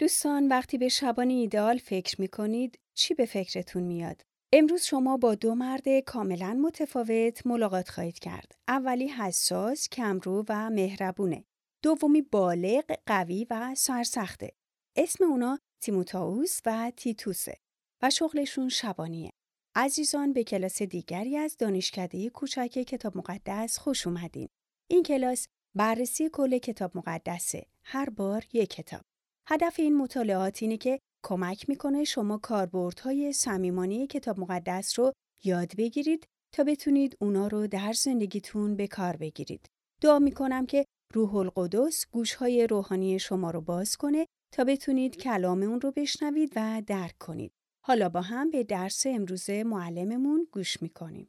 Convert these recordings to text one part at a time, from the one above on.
دوستان وقتی به شبانی ایدال فکر می کنید چی به فکرتون میاد؟ امروز شما با دو مرد کاملا متفاوت ملاقات خواهید کرد. اولی حساس، کمرو و مهربونه. دومی بالغ، قوی و سرسخته. اسم اونا تیموتائوس و تیتوسه و شغلشون شبانیه. عزیزان به کلاس دیگری از دانشکده کوچک کتاب مقدس خوش اومدین. این کلاس بررسی کل کتاب مقدسه. هر بار یک کتاب. هدف این مطالعات اینه که کمک می‌کنه شما کاربردهای صمیمانه کتاب مقدس رو یاد بگیرید تا بتونید اونا رو در زندگیتون به کار بگیرید. دعا می‌کنم که روح القدس گوشهای روحانی شما رو باز کنه تا بتونید کلام اون رو بشنوید و درک کنید. حالا با هم به درس امروز معلممون گوش می‌کنیم.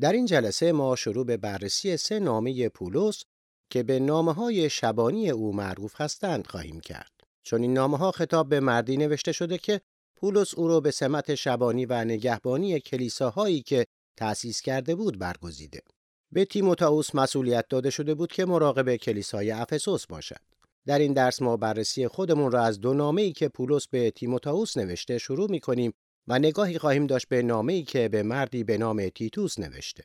در این جلسه ما شروع به بررسی سه نامه پولس که به نامه های شبانی او معروف هستند خواهیم کرد. چون این نامه ها خطاب به مردی نوشته شده که پولس او را به سمت شبانی و نگهبانی کلیساهایی که تأسیس کرده بود برگزیده. به تیموتائوس مسئولیت داده شده بود که مراقب کلیسای افسوس باشد. در این درس ما بررسی خودمون را از دو نامه‌ای که پولس به تیموتائوس نوشته شروع می‌کنیم و نگاهی خواهیم داشت به نامه‌ای که به مردی به نام تیتوس نوشته.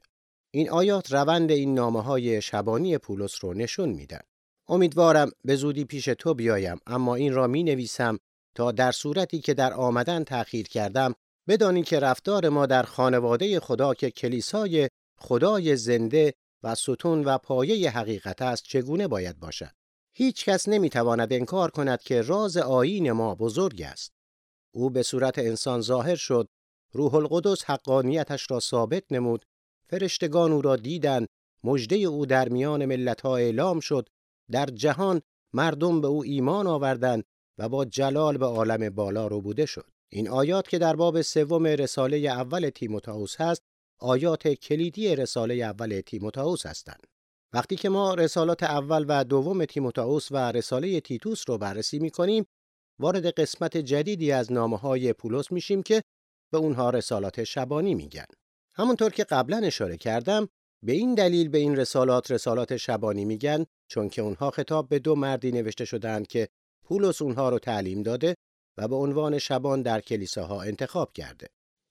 این آیات روند این نامه های شبانی پولس رو نشون میدن. امیدوارم به زودی پیش تو بیایم اما این را می نویسم تا در صورتی که در آمدن تأخیر کردم بدانی که رفتار ما در خانواده خدا که کلیسای خدای زنده و ستون و پایه حقیقت است چگونه باید باشد. هیچ کس نمی تواند انکار کند که راز آیین ما بزرگ است. او به صورت انسان ظاهر شد، روح القدس حقانیتش را ثابت نمود فرشتگان او را دیدند مژده او در میان ملتها اعلام شد. در جهان مردم به او ایمان آوردند و با جلال به عالم بالا رو بوده شد. این آیات که در باب سوم رساله اول تیموتائوس هست آیات کلیدی رساله اول تیموتائوس هستند. وقتی که ما رسالات اول و دوم تیموتائوس و رساله تیتوس رو بررسی می کنیم وارد قسمت جدیدی از نامه های پولس میشیم که به اونها رسالات شبانی میگن. همونطور که قبلا اشاره کردم به این دلیل به این رسالات رسالات شبانی میگن چون که اونها خطاب به دو مردی نوشته شدند که پولس اونها رو تعلیم داده و به عنوان شبان در کلیساها انتخاب کرده.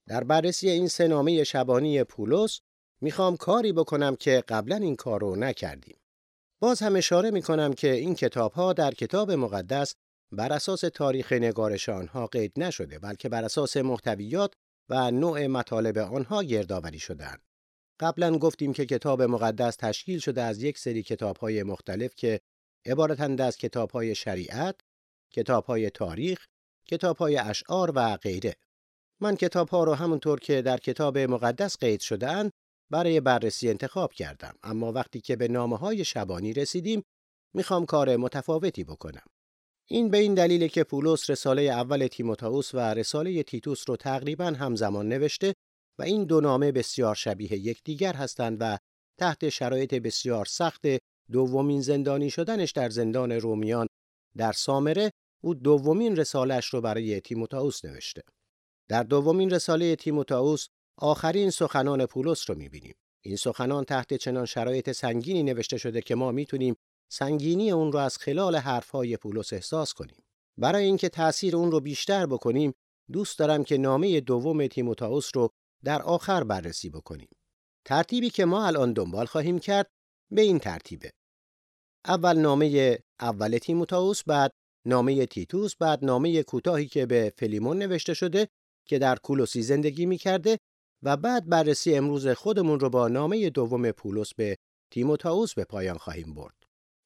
در بررسی این سه نامه شبانی پولس می‌خوام کاری بکنم که قبلا این کار رو نکردیم. باز هم اشاره می‌کنم که این کتاب ها در کتاب مقدس بر اساس تاریخ نگارش آنها قید نشده بلکه بر اساس محتویات و نوع مطالب آنها گردآوری شدند. قبلا گفتیم که کتاب مقدس تشکیل شده از یک سری کتابهای مختلف که عبارتند از کتابهای شریعت، کتابهای تاریخ، کتابهای اشعار و غیره. من کتابها رو همونطور که در کتاب مقدس قید شدهاند برای بررسی انتخاب کردم اما وقتی که به نامه های شبانی رسیدیم می‌خوام کار متفاوتی بکنم. این به این دلیل که پولس رساله اول تیموتائوس و رساله تیتوس رو تقریبا همزمان نوشته و این دو نامه بسیار شبیه یکدیگر هستند و تحت شرایط بسیار سخت دومین زندانی شدنش در زندان رومیان در سامره او دومین رسالش رو برای تیموتائوس نوشته. در دومین رساله تیموتائوس آخرین سخنان پولس رو می‌بینیم. این سخنان تحت چنان شرایط سنگینی نوشته شده که ما می‌تونیم سنگینی اون رو از خلال حرفهای پولس احساس کنیم. برای اینکه تأثیر اون رو بیشتر بکنیم، دوست دارم که نامه دوم تیموتائوس رو در آخر بررسی بکنیم. ترتیبی که ما الان دنبال خواهیم کرد به این ترتیبه. اول نامه اول تیموتائوس، بعد نامه تیتوس، بعد نامه کوتاهی که به فلیمون نوشته شده که در کولوسی زندگی می‌کرده و بعد بررسی امروز خودمون رو با نامه دوم پولس به تیموتائوس به پایان خواهیم برد.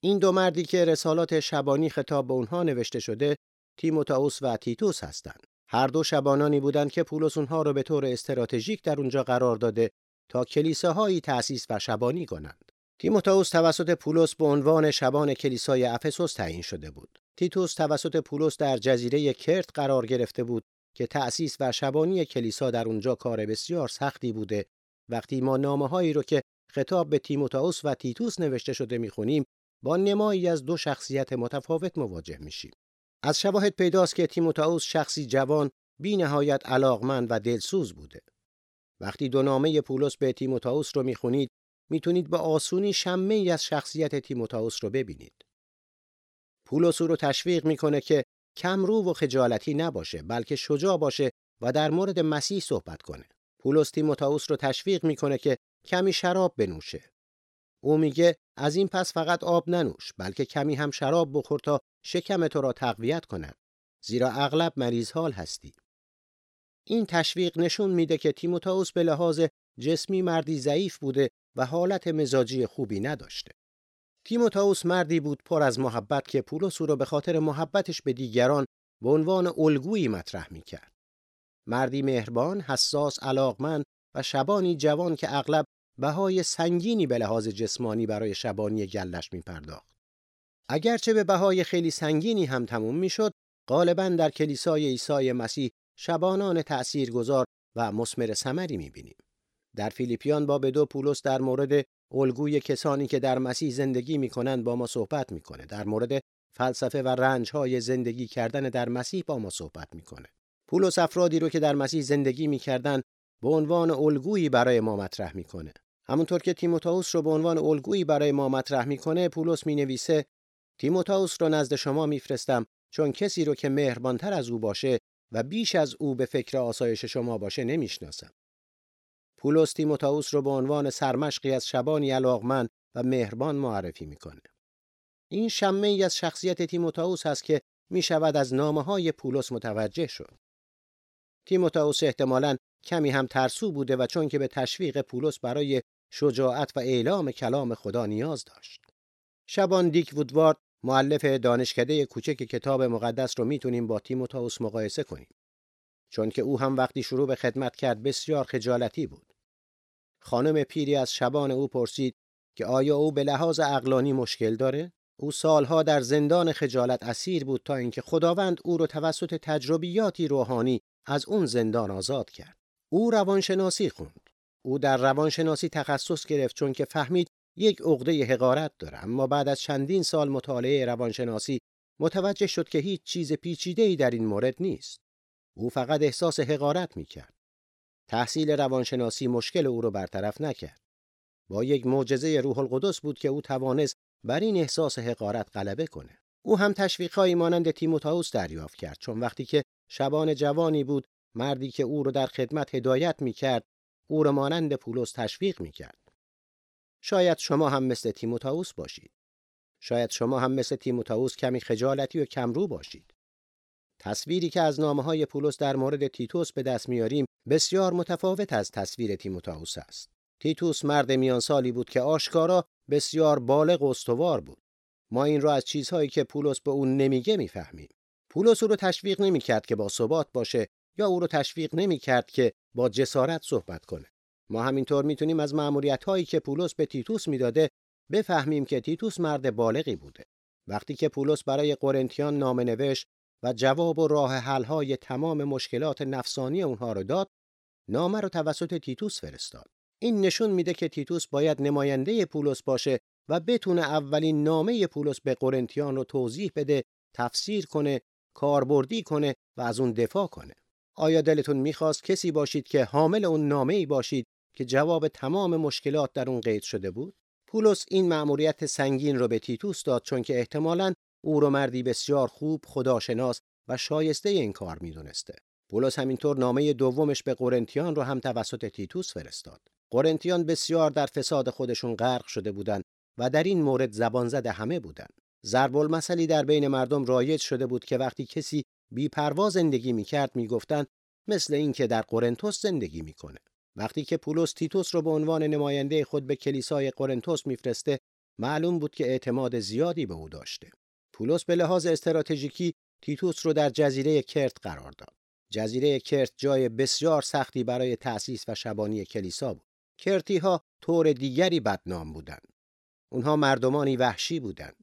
این دو مردی که رسالات شبانی خطاب به اونها نوشته شده تیموتائوس و تیتوس هستند. هر دو شبانانی بودند که پولس اونها رو به طور استراتژیک در اونجا قرار داده تا کلیساهایی تأسیس و شبانی کنند. تیموتائوس توسط پولس به عنوان شبان کلیسای افسوس تعیین شده بود. تیتوس توسط پولس در جزیره کرت قرار گرفته بود که تأسیس و شبانی کلیسا در اونجا کار بسیار سختی بوده. وقتی ما نامه هایی رو که خطاب به تیموتائوس و تیتوس نوشته شده می‌خونیم با نمایی از دو شخصیت متفاوت مواجه میشیم. از شواهد پیداست که تیموتائوس شخصی جوان بی نهایت علاقمند و دلسوز بوده. وقتی دو نامه پولس به تیموتائوس رو می‌خونید می‌تونید به آسونی شمه ای از شخصیت تیموتائوس رو ببینید. پولس او رو تشویق می‌کنه که کمرو و خجالتی نباشه بلکه شجاع باشه و در مورد مسیح صحبت کنه. پولس تیموتائوس رو تشویق می‌کنه که کمی شراب بنوشه. او میگه از این پس فقط آب ننوش بلکه کمی هم شراب بخور تا شکم تو را تقویت کند زیرا اغلب مریض حال هستی. این تشویق نشون میده که تیموتائوس به لحاظ جسمی مردی ضعیف بوده و حالت مزاجی خوبی نداشته. تیموتائوس مردی بود پر از محبت که پولس او را به خاطر محبتش به دیگران به عنوان الگویی مطرح می‌کرد. مردی مهربان، حساس، علاقمند و شبانی جوان که اغلب بهای سنگینی به لحاظ جسمانی برای شبانی گلش می پرداخت. اگرچه به بهای خیلی سنگینی هم تموم می شد، غالبا در کلیسای عیسی مسیح شبانان تأثیرگذار و مسمر ثمری می بینیم. در فیلیپیان با دو پولس در مورد الگوی کسانی که در مسیح زندگی می کنند با ما صحبت می‌کنه. در مورد فلسفه و رنجهای زندگی کردن در مسیح با ما صحبت می‌کنه. پولس افرادی رو که در مسیح زندگی می‌کردن به عنوان الگویی برای ما مطرح می‌کنه. همونطور که تیموتائوس رو به عنوان الگویی برای ما مطرح می‌کنه، پولس می‌نویسه تیموتائوس رو نزد شما میفرستم چون کسی رو که مهربانتر از او باشه و بیش از او به فکر آسایش شما باشه نمی‌شناسم. پولس تیموتائوس رو به عنوان سرمشقی از شبانی علاقمند و مهربان معرفی می‌کنه. این شمه ای از شخصیت تیموتائوس هست که می شود از نامه های پولس متوجه شد. تیموتائوس احتمالاً کمی هم ترسو بوده و چون که به تشویق پولس برای شجاعت و اعلام کلام خدا نیاز داشت. شبان دیک وودوارد معلف دانشکده کوچک کتاب مقدس رو می‌تونیم با تیموتائوس مقایسه کنیم. چون که او هم وقتی شروع به خدمت کرد بسیار خجالتی بود. خانم پیری از شبان او پرسید که آیا او به لحاظ اقلانی مشکل داره؟ او سالها در زندان خجالت اسیر بود تا اینکه خداوند او را توسط تجربیاتی روحانی از اون زندان آزاد کرد. او روانشناسی خوند. او در روانشناسی تخصص گرفت چون که فهمید یک عقده حقارت داره اما بعد از چندین سال مطالعه روانشناسی متوجه شد که هیچ چیز پیچیده‌ای در این مورد نیست. او فقط احساس حقارت می‌کرد. تحصیل روانشناسی مشکل او را برطرف نکرد. با یک معجزه روح القدس بود که او توانست بر این احساس حقارت غلبه کنه. او هم تشویقهایی مانند تیموتائوس دریافت کرد چون وقتی که شبان جوانی بود مردی که او را در خدمت هدایت می‌کرد او را مانند پولس تشویق می‌کرد. شاید شما هم مثل تیموتائوس باشید. شاید شما هم مثل تیموتائوس کمی خجالتی و کمرو باشید. تصویری که از نامه های پولس در مورد تیتوس به دست میاریم بسیار متفاوت از تصویر تیموتائوس است. تیتوس مرد میان سالی بود که آشکارا بسیار بالغ و استوار بود. ما این را از چیزهایی که پولس به اون نمیگه می‌فهمیم. پولس او رو تشویق نمی‌کرد که با ثبات باشه یا او رو تشویق نمی‌کرد که با جسارت صحبت کنه. ما همینطور می‌تونیم از مأموریت هایی که پولس به تیتوس می‌داده بفهمیم که تیتوس مرد بالغی بوده. وقتی که پولس برای قرنتیان نامه نوشت و جواب و راه حل های تمام مشکلات نفسانی اونها رو داد، نامه رو توسط تیتوس فرستاد. این نشون میده که تیتوس باید نماینده پولس باشه و بتونه اولین نامه پولس به قرنتیان رو توضیح بده، تفسیر کنه، کاربردی کنه و از اون دفاع کنه. آیا دلتون می‌خواست کسی باشید که حامل اون نامه ای باشید که جواب تمام مشکلات در اون قید شده بود؟ پولس این مأموریت سنگین رو به تیتوس داد چون که احتمالاً او رو مردی بسیار خوب، خداشناس و شایسته این کار می‌دونسته. پولس همینطور نامه دومش به قرنتیان رو هم توسط تیتوس فرستاد. قرنتیان بسیار در فساد خودشون غرق شده بودند و در این مورد زبان زده همه بودند. ضرب در بین مردم رایج شده بود که وقتی کسی بی پروا زندگی می‌کرد می‌گفتند مثل اینکه در قرنتوس زندگی می‌کنه. وقتی که پولس تیتوس رو به عنوان نماینده خود به کلیسای قرنتوس میفرسته معلوم بود که اعتماد زیادی به او داشته. پولس به لحاظ استراتژیکی تیتوس رو در جزیره کرت قرار داد. جزیره کرت جای بسیار سختی برای تأسیس و شبانی کلیسا بود. کرتی ها طور دیگری بدنام بودند. اونها مردمانی وحشی بودند.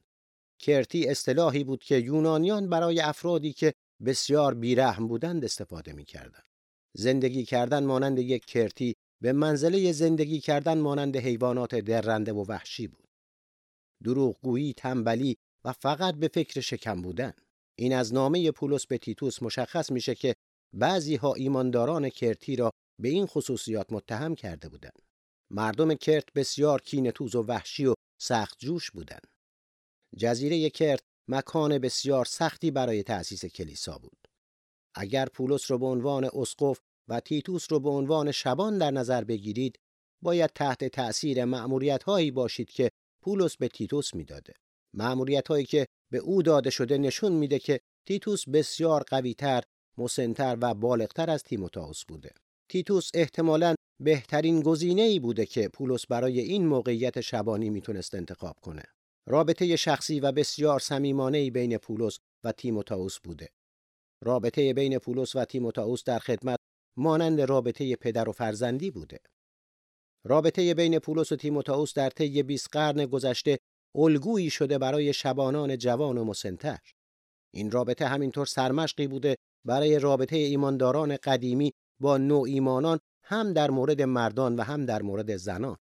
کرتی اصطلاحی بود که یونانیان برای افرادی که بسیار بیرحم بودند استفاده می‌کردند. زندگی کردن مانند یک کرتی به منزله زندگی کردن مانند حیوانات درنده و وحشی بود. دروغگویی، تنبلی و فقط به فکر شکم بودن. این از نامه پولس به تیتوس مشخص میشه که بعضی ها ایمانداران کرتی را به این خصوصیات متهم کرده بودند. مردم کرت بسیار کینتوز و وحشی و سخت جوش بودند. جزیره کرت مکان بسیار سختی برای تأسیس کلیسا بود. اگر پولس رو به عنوان اسقف و تیتوس رو به عنوان شبان در نظر بگیرید، باید تحت تأثیر مأموریت هایی باشید که پولس به تیتوس می‌داده. مأموریت هایی که به او داده شده نشون میده که تیتوس بسیار قویتر، مسنتر و بالغتر از تیموتائوس بوده. تیتوس احتمالاً بهترین گزینه ای بوده که پولس برای این موقعیت شبانی می‌تونست انتخاب کنه. رابطه شخصی و بسیار صمیمانه بین پولس و تیموتائوس بوده. رابطه بین پولس و تیموتائوس در خدمت مانند رابطه پدر و فرزندی بوده. رابطه بین پولس و تیموتائوس در طی 20 قرن گذشته الگویی شده برای شبانان جوان و مسنتر. این رابطه همینطور سرمشقی بوده برای رابطه ایمانداران قدیمی با نوع ایمانان هم در مورد مردان و هم در مورد زنان.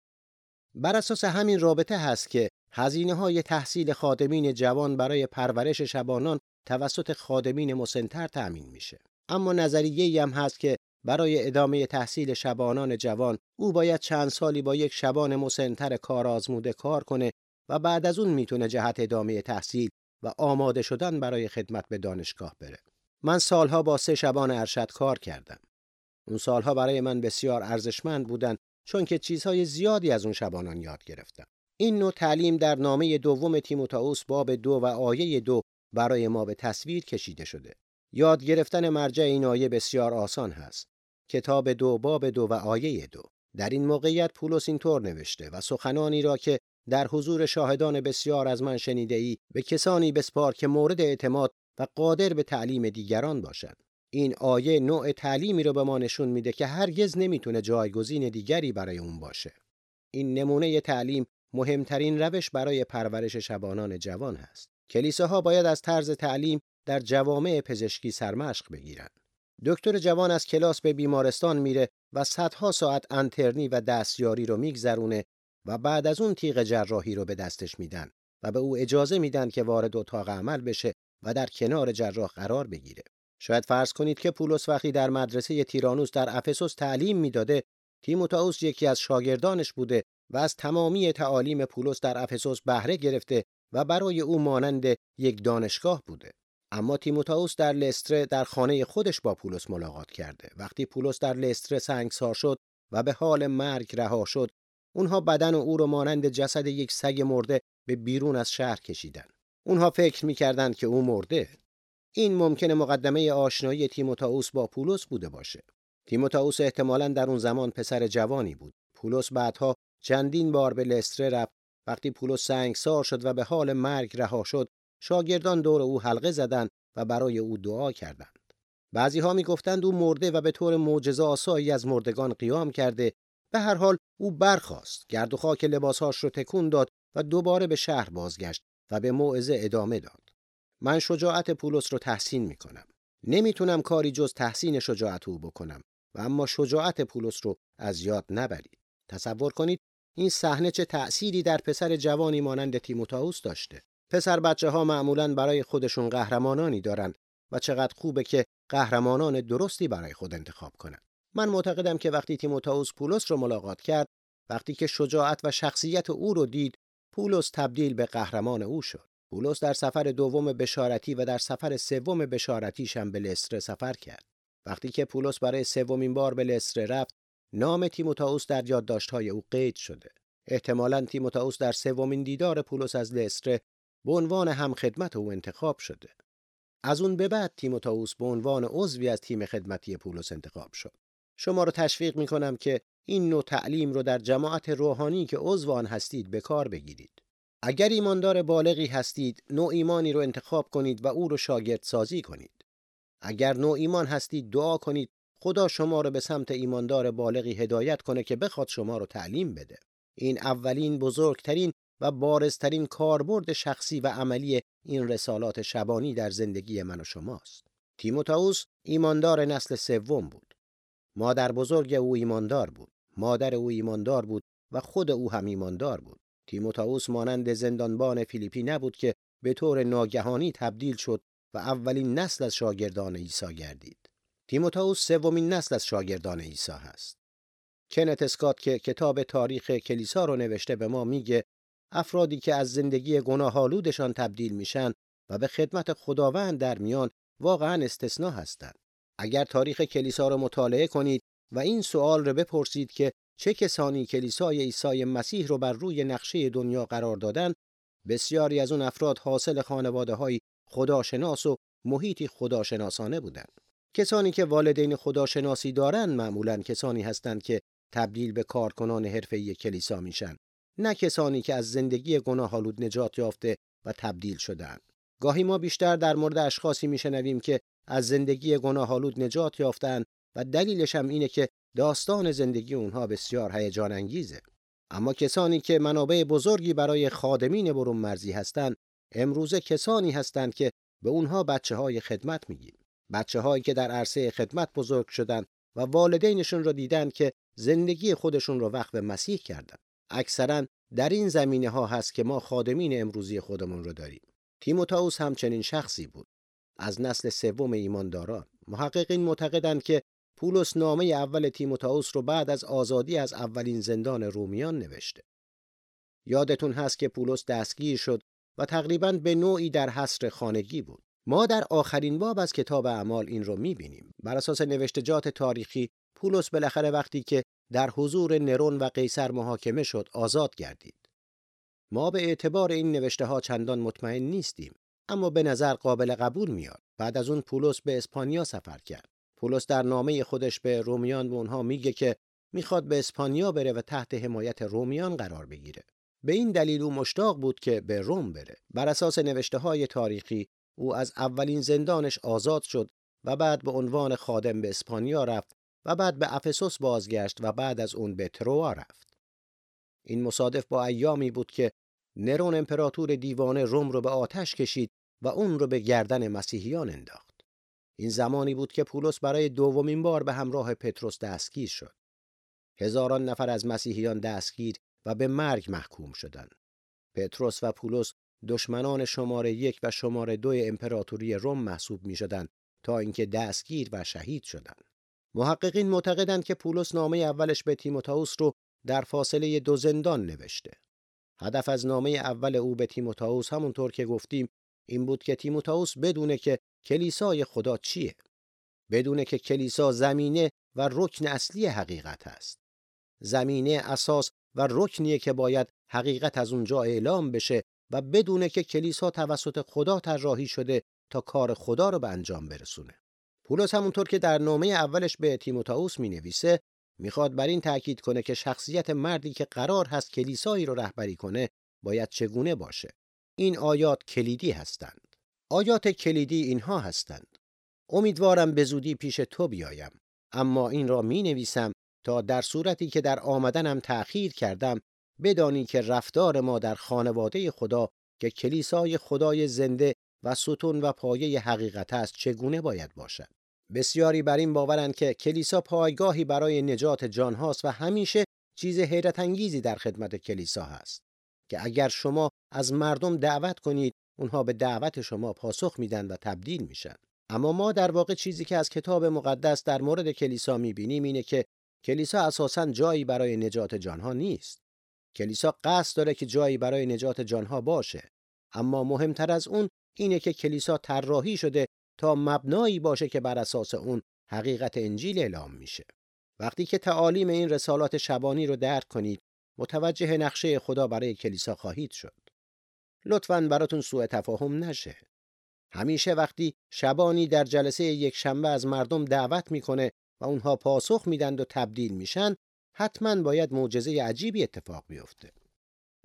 بر اساس همین رابطه هست که هزینه های تحصیل خادمین جوان برای پرورش شبانان توسط خادمین مسنتر تأمین میشه. اما نظریه هم هست که برای ادامه تحصیل شبانان جوان او باید چند سالی با یک شبان مسنتر کار آزموده کار کنه و بعد از اون می‌تونه جهت ادامه تحصیل و آماده شدن برای خدمت به دانشگاه بره. من سالها با سه شبان ارشد کار کردم. اون سالها برای من بسیار ارزشمند بودن چون که چیزهای زیادی از اون شبانان یاد گرفتم. این نوع تعلیم در نامه دوم تیموتائوس باب دو و آیه دو برای ما به تصویر کشیده شده. یاد گرفتن مرجع این آیه بسیار آسان هست. کتاب دو باب دو و آیه دو. در این موقعیت پولس اینطور نوشته و سخنانی را که در حضور شاهدان بسیار از من شنیده ای به کسانی بسپار که مورد اعتماد و قادر به تعلیم دیگران باشند. این آیه نوع تعلیمی رو به ما نشون میده که هرگز نمی‌تونه جایگزین دیگری برای اون باشه. این نمونه تعلیم مهمترین روش برای پرورش شبانان جوان هست. کلیساها باید از طرز تعلیم در جوامع پزشکی سرمشق بگیرن. دکتر جوان از کلاس به بیمارستان میره و صدها ساعت انترنی و دستیاری رو میگذرونه و بعد از اون تیغ جراحی رو به دستش میدن و به او اجازه میدن که وارد اتاق عمل بشه و در کنار جراح قرار بگیره. شاید فرض کنید که پولس وقتی در مدرسه تیرانوس در افسوس تعلیم می‌داده تیموتائوس یکی از شاگردانش بوده و از تمامی تعالیم پولس در افسوس بهره گرفته و برای او مانند یک دانشگاه بوده اما تیموتائوس در لستره در خانه خودش با پولس ملاقات کرده وقتی پولس در لستره سنگسار شد و به حال مرگ رها شد اونها بدن او را مانند جسد یک سگ مرده به بیرون از شهر کشیدن اونها فکر می‌کردند که او مرده این ممکنه مقدمه آشنایی تیموتائوس با پولس بوده باشه. تیموتائوس احتمالاً در اون زمان پسر جوانی بود. پولس بعدها چندین بار به لستره رفت. وقتی پولس سنگسار شد و به حال مرگ رها شد، شاگردان دور او حلقه زدند و برای او دعا کردند. بعضی ها می گفتند او مرده و به طور معجزه آسایی از مردگان قیام کرده. به هر حال او برخاست، گرد و خاک لباسهاش رو تکون داد و دوباره به شهر بازگشت و به موعظه ادامه داد. من شجاعت پولس رو تحسین می کنم. نمی‌تونم کاری جز تحسین شجاعت او بکنم و اما شجاعت پولس رو از یاد نبرید. تصور کنید این صحنه چه تأثیری در پسر جوانی مانند تیموتائوس داشته. پسر بچه ها معمولا برای خودشون قهرمانانی دارن و چقدر خوبه که قهرمانان درستی برای خود انتخاب کنند. من معتقدم که وقتی تیموتائوس پولس رو ملاقات کرد، وقتی که شجاعت و شخصیت او رو دید، پولس تبدیل به قهرمان او شد. پولس در سفر دوم بشارتی و در سفر سوم بشارتیش هم به لستر سفر کرد. وقتی که پولس برای سومین بار به لستر رفت، نام تیموتائوس در یادداشت‌های او قید شده. احتمالاً تیموتائوس در سومین دیدار پولس از لستر به عنوان همخدمت او انتخاب شده. از اون به بعد تیموتائوس به عنوان عضوی از تیم خدمتی پولس انتخاب شد. شما رو تشویق می کنم که این نوع تعلیم رو در جماعت روحانی که عضو آن هستید به کار بگیرید. اگر ایماندار بالغی هستید نوع ایمانی رو انتخاب کنید و او رو شاگرد سازی کنید اگر نوع ایمان هستید دعا کنید خدا شما رو به سمت ایماندار بالغی هدایت کنه که بخواد شما رو تعلیم بده. این اولین بزرگترین و بارزترین کاربرد شخصی و عملی این رسالات شبانی در زندگی من و شماست. تیموتائوس ایماندار نسل سوم بود. مادر بزرگ او ایماندار بود. مادر او ایماندار بود و خود او هم ایماندار بود. تیموتائوس مانند زندانبان فیلیپی نبود که به طور ناگهانی تبدیل شد و اولین نسل از شاگردان عیسی گردید. تیموتائوس سومین نسل از شاگردان عیسی هست. کنت اسکات که کتاب تاریخ کلیسا رو نوشته به ما میگه افرادی که از زندگی گناهالودشان تبدیل میشن و به خدمت خداوند در میان واقعا استثنا هستند. اگر تاریخ کلیسا را مطالعه کنید و این سوال را بپرسید که چه کسانی کلیسای عیسی مسیح رو بر روی نقشه دنیا قرار دادن بسیاری از اون افراد حاصل خانواده های خداشناس و محیطی خداشناسانه بودند. کسانی که والدین خداشناسی دارند معمولا کسانی هستند که تبدیل به کارکنان حرفه‌ای کلیسا میشن نه کسانی که از زندگی گناهالود نجات یافته و تبدیل شدند. گاهی ما بیشتر در مورد اشخاصی میشنویم که از زندگی گناهالود نجات یافتند و دلیلش هم اینه که داستان زندگی اونها بسیار هیجان انگیزه. اما کسانی که منابع بزرگی برای خادمین برون مرزی هستند امروزه کسانی هستند که به اونها بچه های خدمت میگیم. بچه هایی که در عرصه خدمت بزرگ شدند و والدینشون را دیدند که زندگی خودشون رو وقف مسیح کردند. اکثرا در این زمینه ها هست که ما خادمین امروزی خودمون رو داریم. تیموتائوس همچنین شخصی بود. از نسل سوم ایمانداران. محققین معتقدند که پولس نامه اول تیموتائوس رو بعد از آزادی از اولین زندان رومیان نوشته. یادتون هست که پولس دستگیر شد و تقریبا به نوعی در حصر خانگی بود. ما در آخرین باب از کتاب اعمال این رو می‌بینیم. بر اساس نوشتجات تاریخی پولس بالاخره وقتی که در حضور نرون و قیصر محاکمه شد آزاد گردید. ما به اعتبار این نوشته ها چندان مطمئن نیستیم اما به نظر قابل قبول میاد. بعد از اون پولس به اسپانیا سفر کرد. پولس در نامه خودش به رومیان به اونها میگه که می‌خواد به اسپانیا بره و تحت حمایت رومیان قرار بگیره. به این دلیل او مشتاق بود که به روم بره. بر اساس نوشته های تاریخی او از اولین زندانش آزاد شد و بعد به عنوان خادم به اسپانیا رفت و بعد به افسوس بازگشت و بعد از اون به تروا رفت. این مصادف با ایامی بود که نرون امپراتور دیوانه روم رو به آتش کشید و اون رو به گردن مسیحیان انداخت. این زمانی بود که پولس برای دومین بار به همراه پتروس دستگیر شد. هزاران نفر از مسیحیان دستگیر و به مرگ محکوم شدند. پتروس و پولس دشمنان شماره یک و شماره دو امپراتوری روم محسوب می شدند تا اینکه دستگیر و شهید شدند. محققین معتقدند که پولس نامه اولش به تیموتائوس رو در فاصله دو زندان نوشته. هدف از نامه اول او به تیموتائوس همونطور که گفتیم این بود که تیموتائوس بدونه که کلیسای خدا چیه. بدونه که کلیسا زمینه و رکن اصلی حقیقت است. زمینه اساس و رکنیه که باید حقیقت از اونجا اعلام بشه و بدونه که کلیسا توسط خدا طراحی شده تا کار خدا رو به انجام برسونه. پولس همونطور که در نامه اولش به تیموتائوس می نویسه می‌خواد بر این تاکید کنه که شخصیت مردی که قرار هست کلیسایی رو رهبری کنه باید چگونه باشه. این آیات کلیدی هستند. آیات کلیدی اینها هستند. امیدوارم به زودی پیش تو بیایم اما این را می نویسم تا در صورتی که در آمدنم تأخیر کردم بدانی که رفتار ما در خانواده خدا که کلیسای خدای زنده و ستون و پایه حقیقت است چگونه باید باشد. بسیاری بر این باورند که کلیسا پایگاهی برای نجات جان هاست و همیشه چیز حیرت انگیزی در خدمت کلیسا هست که اگر شما از مردم دعوت کنید اونها به دعوت شما پاسخ میدن و تبدیل میشن. اما ما در واقع چیزی که از کتاب مقدس در مورد کلیسا می‌بینیم اینه که کلیسا اساسا جایی برای نجات جانها نیست. کلیسا قصد داره که جایی برای نجات جانها باشه. اما مهمتر از اون اینه که کلیسا طراحی شده تا مبنایی باشه که بر اساس اون حقیقت انجیل اعلام میشه. وقتی که تعالیم این رسالات شبانی رو درک کنید متوجه نقشه خدا برای کلیسا خواهید شد. لطفاً براتون سوء تفاهم نشه. همیشه وقتی شبانی در جلسه یک شنبه از مردم دعوت می‌کنه و اونها پاسخ میدند و تبدیل میشن حتما باید معجزه عجیبی اتفاق بیفته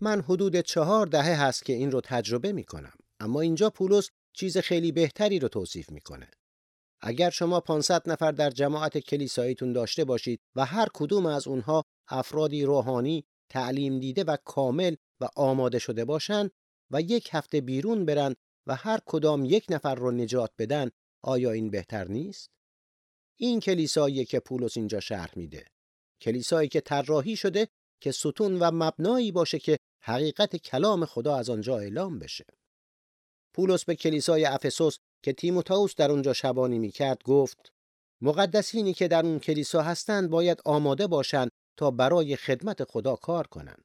من حدود چهار دهه هست که این رو تجربه می‌کنم اما اینجا پولس چیز خیلی بهتری رو توصیف می‌کنه اگر شما 500 نفر در جماعت کلیساییتون داشته باشید و هر کدوم از اونها افرادی روحانی تعلیم دیده و کامل و آماده شده باشند و یک هفته بیرون برن و هر کدام یک نفر رو نجات بدن آیا این بهتر نیست؟ این کلیسایی که پولس اینجا شرح میده کلیسایی که طراحی شده که ستون و مبنایی باشه که حقیقت کلام خدا از آنجا اعلام بشه پولس به کلیسای افسوس که تیموتائوس در اونجا شبانی می‌کرد گفت مقدسینی که در اون کلیسا هستند باید آماده باشند تا برای خدمت خدا کار کنند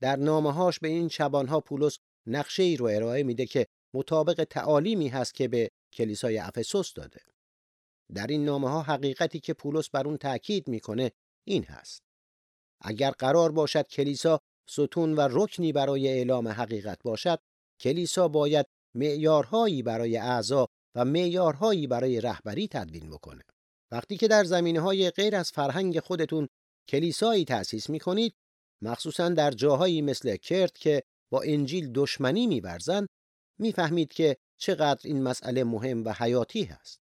در نامه‌هاش به این شبانها پولس نقشه ای رو ارائه میده که مطابق تعالیمی هست که به کلیسای افسوس داده. در این نامه ها حقیقتی که پولس بر اون تاکید می‌کنه این هست. اگر قرار باشد کلیسا ستون و رکنی برای اعلام حقیقت باشد، کلیسا باید معیارهایی برای اعضا و معیارهایی برای رهبری تدوین بکنه. وقتی که در زمینه های غیر از فرهنگ خودتون کلیسایی تأسیس می کنید، مخصوصا در جاهایی مثل کرد که با انجیل دشمنی میورزند، می‌فهمید که چقدر این مسئله مهم و حیاتی هست.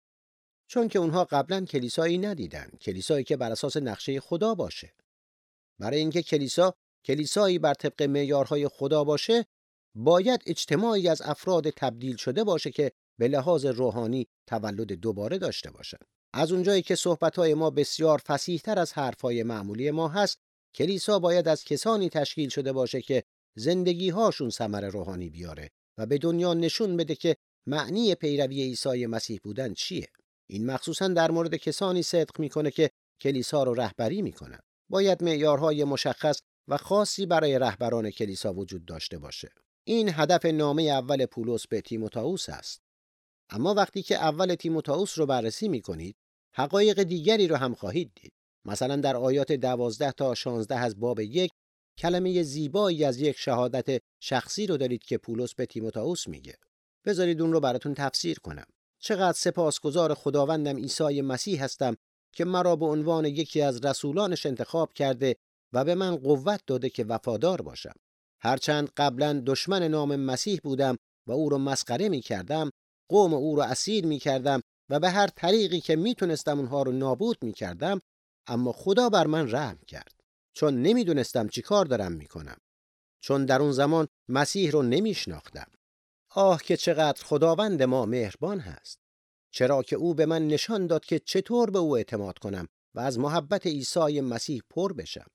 چون که اونها قبلا کلیسایی ندیدن، کلیسایی که بر اساس نقشه خدا باشه. برای اینکه کلیسا کلیسایی بر طبق معیارهای خدا باشه، باید اجتماعی از افراد تبدیل شده باشه که به لحاظ روحانی تولد دوباره داشته باشند. از اونجایی که صحبتهای ما بسیار فسیحتر از حرفهای معمولی ما هست، کلیسا باید از کسانی تشکیل شده باشه که زندگی هاشون ثمر روحانی بیاره و به دنیا نشون بده که معنی پیروی عیسی مسیح بودن چیه. این مخصوصا در مورد کسانی صدق می‌کنه که کلیسا رو رهبری می‌کنن. باید معیارهای مشخص و خاصی برای رهبران کلیسا وجود داشته باشه. این هدف نامه اول پولس به تیموتائوس است. اما وقتی که اول تیموتائوس رو بررسی می‌کنید، حقایق دیگری رو هم خواهید دید. مثلا در آیات دوازده تا 16 از باب یک کلمه زیبایی از یک شهادت شخصی رو دارید که پولس به تیموتائوس میگه. بذارید اون رو براتون تفسیر کنم. چقدر سپاسگزار خداوندم عیسی مسیح هستم که مرا به عنوان یکی از رسولانش انتخاب کرده و به من قوت داده که وفادار باشم. هرچند قبلا دشمن نام مسیح بودم و او رو مسخره می کردم، قوم او رو اسیر می کردم و به هر طریقی که می‌تونستم اونها رو نابود می کردم، اما خدا بر من رحم کرد. چون نمی‌دونستم چی کار دارم می‌کنم. چون در اون زمان مسیح رو نمیشناختم. آه که چقدر خداوند ما مهربان هست. چرا که او به من نشان داد که چطور به او اعتماد کنم و از محبت عیسی مسیح پر بشم.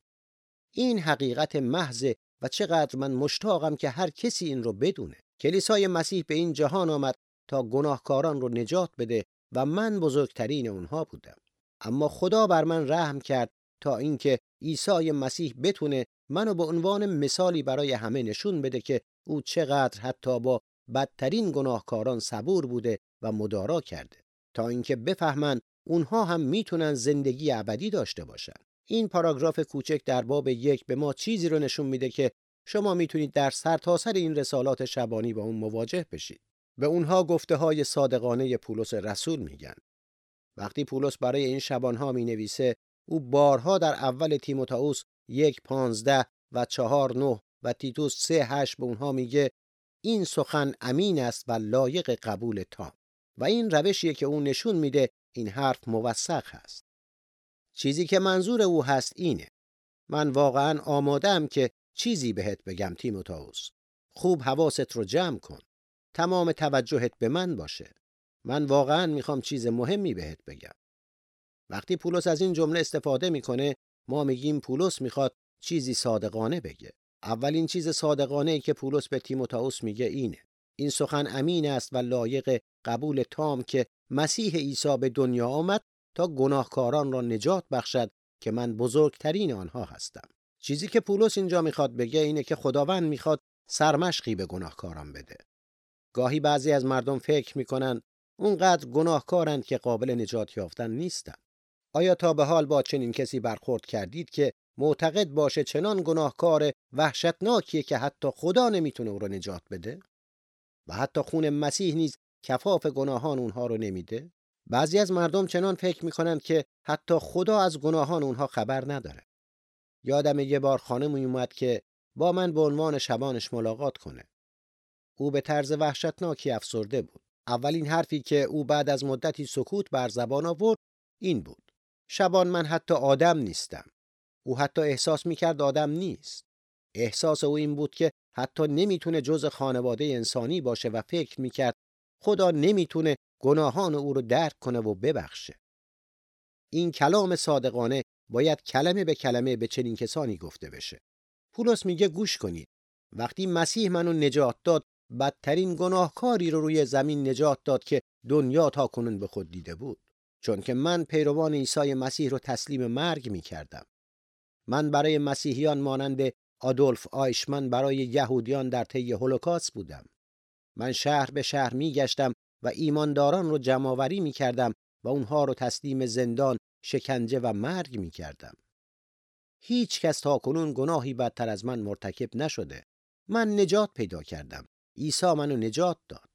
این حقیقت محض و چقدر من مشتاقم که هر کسی این رو بدونه. کلیسای مسیح به این جهان آمد تا گناهکاران رو نجات بده و من بزرگترین اونها بودم. اما خدا بر من رحم کرد تا اینکه عیسی مسیح بتونه منو به عنوان مثالی برای همه نشون بده که او چقدر حتی با بدترین گناهکاران صبور بوده و مدارا کرده تا اینکه بفهمن اونها هم می‌تونن زندگی ابدی داشته باشن. این پاراگراف کوچک در باب یک به ما چیزی رو نشون میده که شما می‌تونید در سرتاسر سر این رسالات شبانی با اون مواجه بشید. به اونها گفته های صادقانه پولس رسول میگن. وقتی پولس برای این شبانها می نویسه او بارها در اول تیموتائوس یک پانزده و چهار نه و تیتوس سه هشت به اونها میگه این سخن امین است و لایق قبول تام. و این روشیه که او نشون میده این حرف موثق هست چیزی که منظور او هست اینه. من واقعا آمادم که چیزی بهت بگم تیموتائوس. خوب حواست رو جمع کن. تمام توجهت به من باشه. من واقعا می‌خوام چیز مهمی بهت بگم. وقتی پولس از این جمله استفاده می‌کنه ما میگیم پولس می‌خواد چیزی صادقانه بگه. اولین چیز صادقانه ای که پولس به تیموتائوس میگه اینه. این سخن امین است و لایق قبول تام که مسیح عیسی به دنیا آمد تا گناهکاران را نجات بخشد که من بزرگترین آنها هستم. چیزی که پولس اینجا می‌خواد بگه اینه که خداوند می‌خواد سرمشقی به گناهکاران بده. گاهی بعضی از مردم فکر می‌کنن اونقدر گناهکارند که قابل نجات یافتن نیستن. آیا تا به حال با چنین کسی برخورد کردید که معتقد باشه چنان گناهکار وحشتناکیه که حتی خدا نمی‌تونه او رو نجات بده؟ و حتی خون مسیح نیز کفاف گناهان اونها رو نمیده؟ بعضی از مردم چنان فکر می‌کنند که حتی خدا از گناهان اونها خبر نداره. یادم یه بار خانمی اومد که با من به عنوان شبانش ملاقات کنه. او به طرز وحشتناکی افسرده بود. اولین حرفی که او بعد از مدتی سکوت بر زبان آورد این بود. شبان من حتی آدم نیستم. او حتی احساس می‌کرد آدم نیست. احساس او این بود که حتی نمی‌تونه جز خانواده انسانی باشه و فکر می‌کرد خدا نمی‌تونه گناهان او رو درک کنه و ببخشه. این کلام صادقانه باید کلمه به کلمه به چنین کسانی گفته بشه. پولس میگه گوش کنید. وقتی مسیح منو نجات داد بدترین گناهکاری رو روی زمین نجات داد که دنیا تا کنون به خود دیده بود. چون که من پیروان عیسی مسیح رو تسلیم مرگ می کردم. من برای مسیحیان مانند آدولف آیشمن برای یهودیان در طی هولوکاست بودم. من شهر به شهر میگشتم و ایمانداران رو جمعآوری می‌کردم و اونها رو تسلیم زندان، شکنجه و مرگ می‌کردم. هیچ کس تا کنون گناهی بدتر از من مرتکب نشده. من نجات پیدا کردم. عیسی منو نجات داد.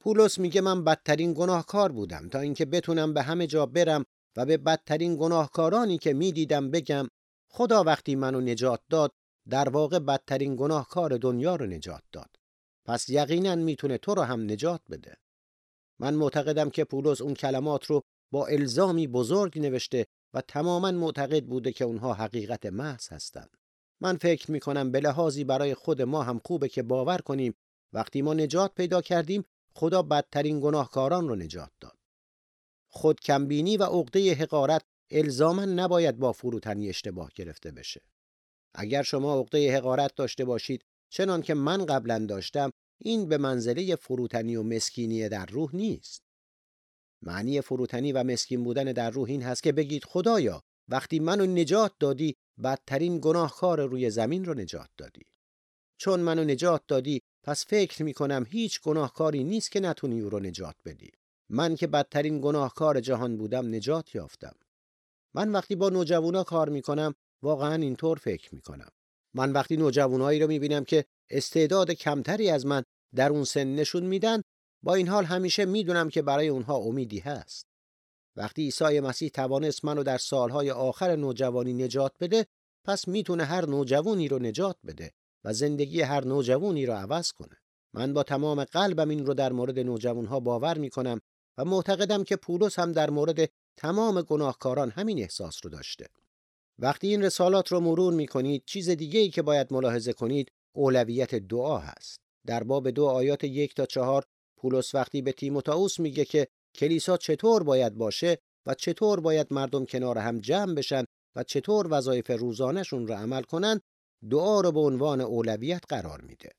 پولس میگه من بدترین گناهکار بودم تا اینکه بتونم به همه جا برم و به بدترین گناهکارانی که می‌دیدم بگم خدا وقتی منو نجات داد در واقع بدترین گناهکار دنیا رو نجات داد. پس یقینا می‌تونه تو رو هم نجات بده. من معتقدم که پولس اون کلمات رو با الزامی بزرگ نوشته و تماما معتقد بوده که اونها حقیقت محض هستند. من فکر می‌کنم به لحاظی برای خود ما هم خوبه که باور کنیم وقتی ما نجات پیدا کردیم خدا بدترین گناهکاران رو نجات داد. خود کمبینی و عقده حقارت الزاما نباید با فروتنی اشتباه گرفته بشه. اگر شما عقده حقارت داشته باشید چنان که من قبلا داشتم این به منزله فروتنی و مسکینی در روح نیست. معنی فروتنی و مسکین بودن در روح این هست که بگید خدایا وقتی منو نجات دادی بدترین گناهکار روی زمین رو نجات دادی. چون منو نجات دادی پس فکر می کنم هیچ گناهکاری نیست که نتونی او رو نجات بدی. من که بدترین گناهکار جهان بودم نجات یافتم. من وقتی با نوجوانا کار می کنم واقعا اینطور فکر می کنم. من وقتی نوجوانایی رو می بینم که استعداد کمتری از من در اون سن نشون میدن با این حال همیشه می‌دونم که برای اونها امیدی هست. وقتی عیسی مسیح توانست منو در سالهای آخر نوجوانی نجات بده پس می‌تونه هر نوجوانی رو نجات بده و زندگی هر نوجوانی رو عوض کنه. من با تمام قلبم این رو در مورد نوجوانها باور می‌کنم و معتقدم که پولس هم در مورد تمام گناهکاران همین احساس رو داشته. وقتی این رسالات رو مرور می‌کنید چیز دیگه ای که باید ملاحظه کنید اولویت دعا هست. در باب دو آیات یک تا چهار پولس وقتی به تیموتائوس میگه که کلیسا چطور باید باشه و چطور باید مردم کنار هم جمع بشن و چطور وظایف روزانهشون رو عمل کنن دعا رو به عنوان اولویت قرار میده.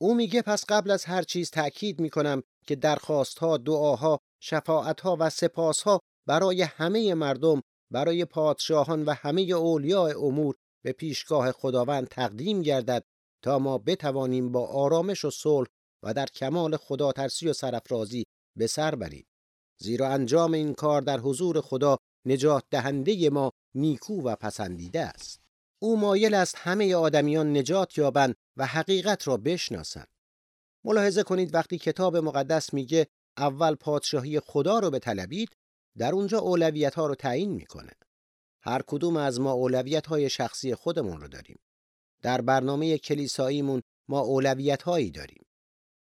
او میگه پس قبل از هر چیز تأکید می‌کنم که درخواستها، دعاها، شفاعتها و سپاسها برای همه مردم، برای پادشاهان و همه اولیاء امور به پیشگاه خداوند تقدیم گردد تا ما بتوانیم با آرامش و صلح و در کمال خدا ترسی و سرفرازی به سر بریم. زیرا انجام این کار در حضور خدا نجات دهنده ما نیکو و پسندیده است. او مایل است همه آدمیان نجات یابند و حقیقت را بشناسند. ملاحظه کنید وقتی کتاب مقدس میگه اول پادشاهی خدا رو طلبید در اونجا اولویت ها رو تعیین می‌کنه. هر کدوم از ما اولویت های شخصی خودمون رو داریم. در برنامه کلیساییمون ما اولویت هایی داریم.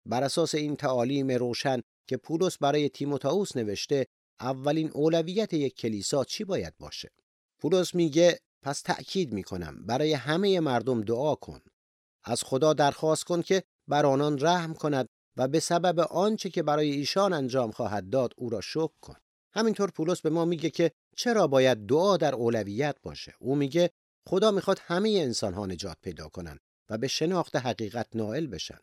بر اساس این تعالیم روشن که پولس برای تیموتائوس نوشته اولین اولویت یک کلیسا چی باید باشه پولس میگه پس تأکید می‌کنم برای همه مردم دعا کن از خدا درخواست کن که بر آنان رحم کند و به سبب آنچه که برای ایشان انجام خواهد داد او را شکر کن همینطور پولس به ما میگه که چرا باید دعا در اولویت باشه او میگه خدا می‌خواد همه انسان ها نجات پیدا کنند و به شناخت حقیقت نائل بشن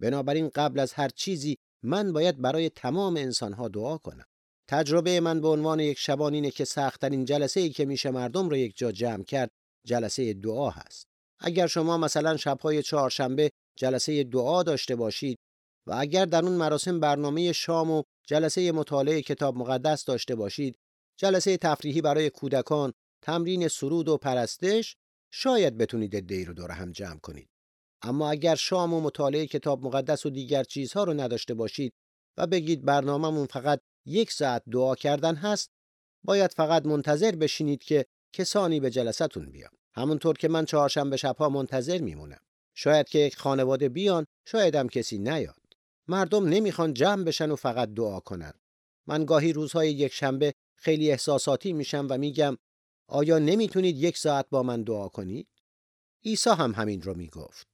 بنابراین قبل از هر چیزی من باید برای تمام انسانها دعا کنم. تجربه من به عنوان یک شبان اینه که سختترین جلسه ای که میشه مردم رو یک جا جمع کرد جلسه دعا هست. اگر شما مثلا شبهای چهارشنبه جلسه دعا داشته باشید و اگر در اون مراسم برنامه شام و جلسه مطالعه کتاب مقدس داشته باشید، جلسه تفریحی برای کودکان، تمرین سرود و پرستش، شاید بتونید ادعی رو دور هم جمع کنید. اما اگر شام و مطالعه کتاب مقدس و دیگر چیزها رو نداشته باشید و بگید برنامهمون فقط یک ساعت دعا کردن هست باید فقط منتظر بشینید که کسانی به جلستون بیان. همونطور که من چهارشنبه شبها منتظر میمونم. شاید که یک خانواده بیان شاید هم کسی نیاد مردم نمی‌خوان جمع بشن و فقط دعا کنن. من گاهی روزهای یک شنبه خیلی احساساتی میشم و میگم آیا نمی‌تونید یک ساعت با من دعا کنید؟ عیسی هم همین رو می‌گفت.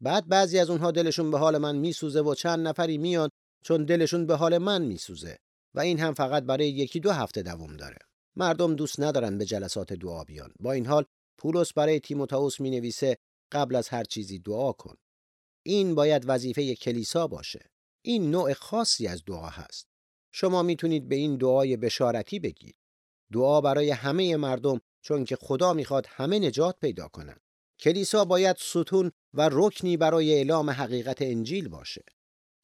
بعد بعضی از اونها دلشون به حال من میسوزه و چند نفری میان چون دلشون به حال من میسوزه و این هم فقط برای یکی دو هفته دوام داره. مردم دوست ندارن به جلسات دعا بیان. با این حال پولس برای تیموتائوس می نویسه قبل از هر چیزی دعا کن. این باید وظیفه کلیسا باشه. این نوع خاصی از دعا هست. شما می‌تونید به این دعای بشارتی بگید. دعا برای همه مردم چون که خدا می‌خواد همه نجات پیدا کنند کلیسا باید ستون و رکنی برای اعلام حقیقت انجیل باشه.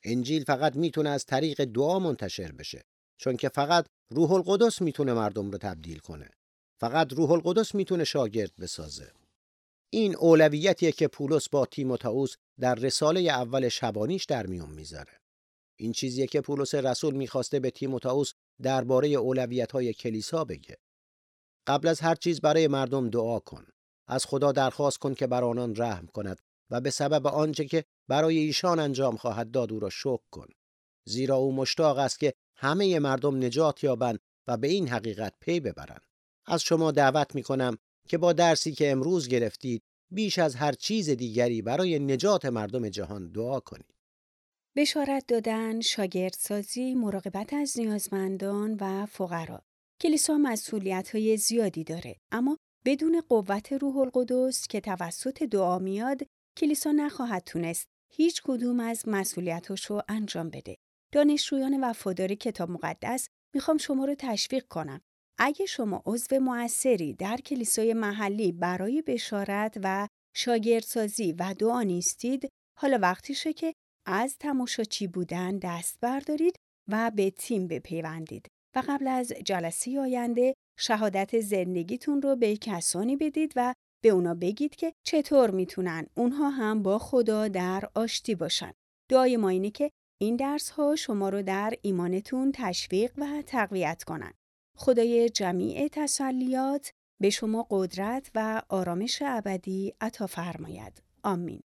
انجیل فقط می‌تونه از طریق دعا منتشر بشه چون که فقط روح القدس می‌تونه مردم رو تبدیل کنه. فقط روح القدس می‌تونه شاگرد بسازه. این اولویتیه که پولس با تیموتائوس در رساله اول شبانیش در میون می‌ذاره. این چیزیه که پولس رسول می‌خواسته به تیموتائوس درباره اولویت‌های کلیسا بگه. قبل از هر چیز برای مردم دعا کن. از خدا درخواست کن که بر آنان رحم کند و به سبب آنچه که برای ایشان انجام خواهد داد او را شکر کن. زیرا او مشتاق است که همه مردم نجات یابند و به این حقیقت پی ببرند. از شما دعوت می کنم که با درسی که امروز گرفتید بیش از هر چیز دیگری برای نجات مردم جهان دعا کنید. بشارت دادن، شاگردسازی، مراقبت از نیازمندان و فقرا. کلیسا مسئولیت های زیادی داره اما بدون قوت روح القدس که توسط دعا میاد کلیسا نخواهد تونست هیچ کدوم از مسئولیتاش رو انجام بده. دانشجویان وفادار کتاب مقدس می‌خوام شما رو تشویق کنم. اگه شما عضو موثری در کلیسای محلی برای بشارت و شاگردسازی و دعا نیستید، حالا وقتیشه که از تماشاچی بودن دست بردارید و به تیم بپیوندید و قبل از جلسه آینده شهادت زندگیتون رو به کسانی بدید و به اونا بگید که چطور می‌تونن اونها هم با خدا در آشتی باشن. دعای ما اینه که این درس ها شما رو در ایمانتون تشویق و تقویت کنن. خدای جمیع تسلیات به شما قدرت و آرامش ابدی عطا فرماید. آمین.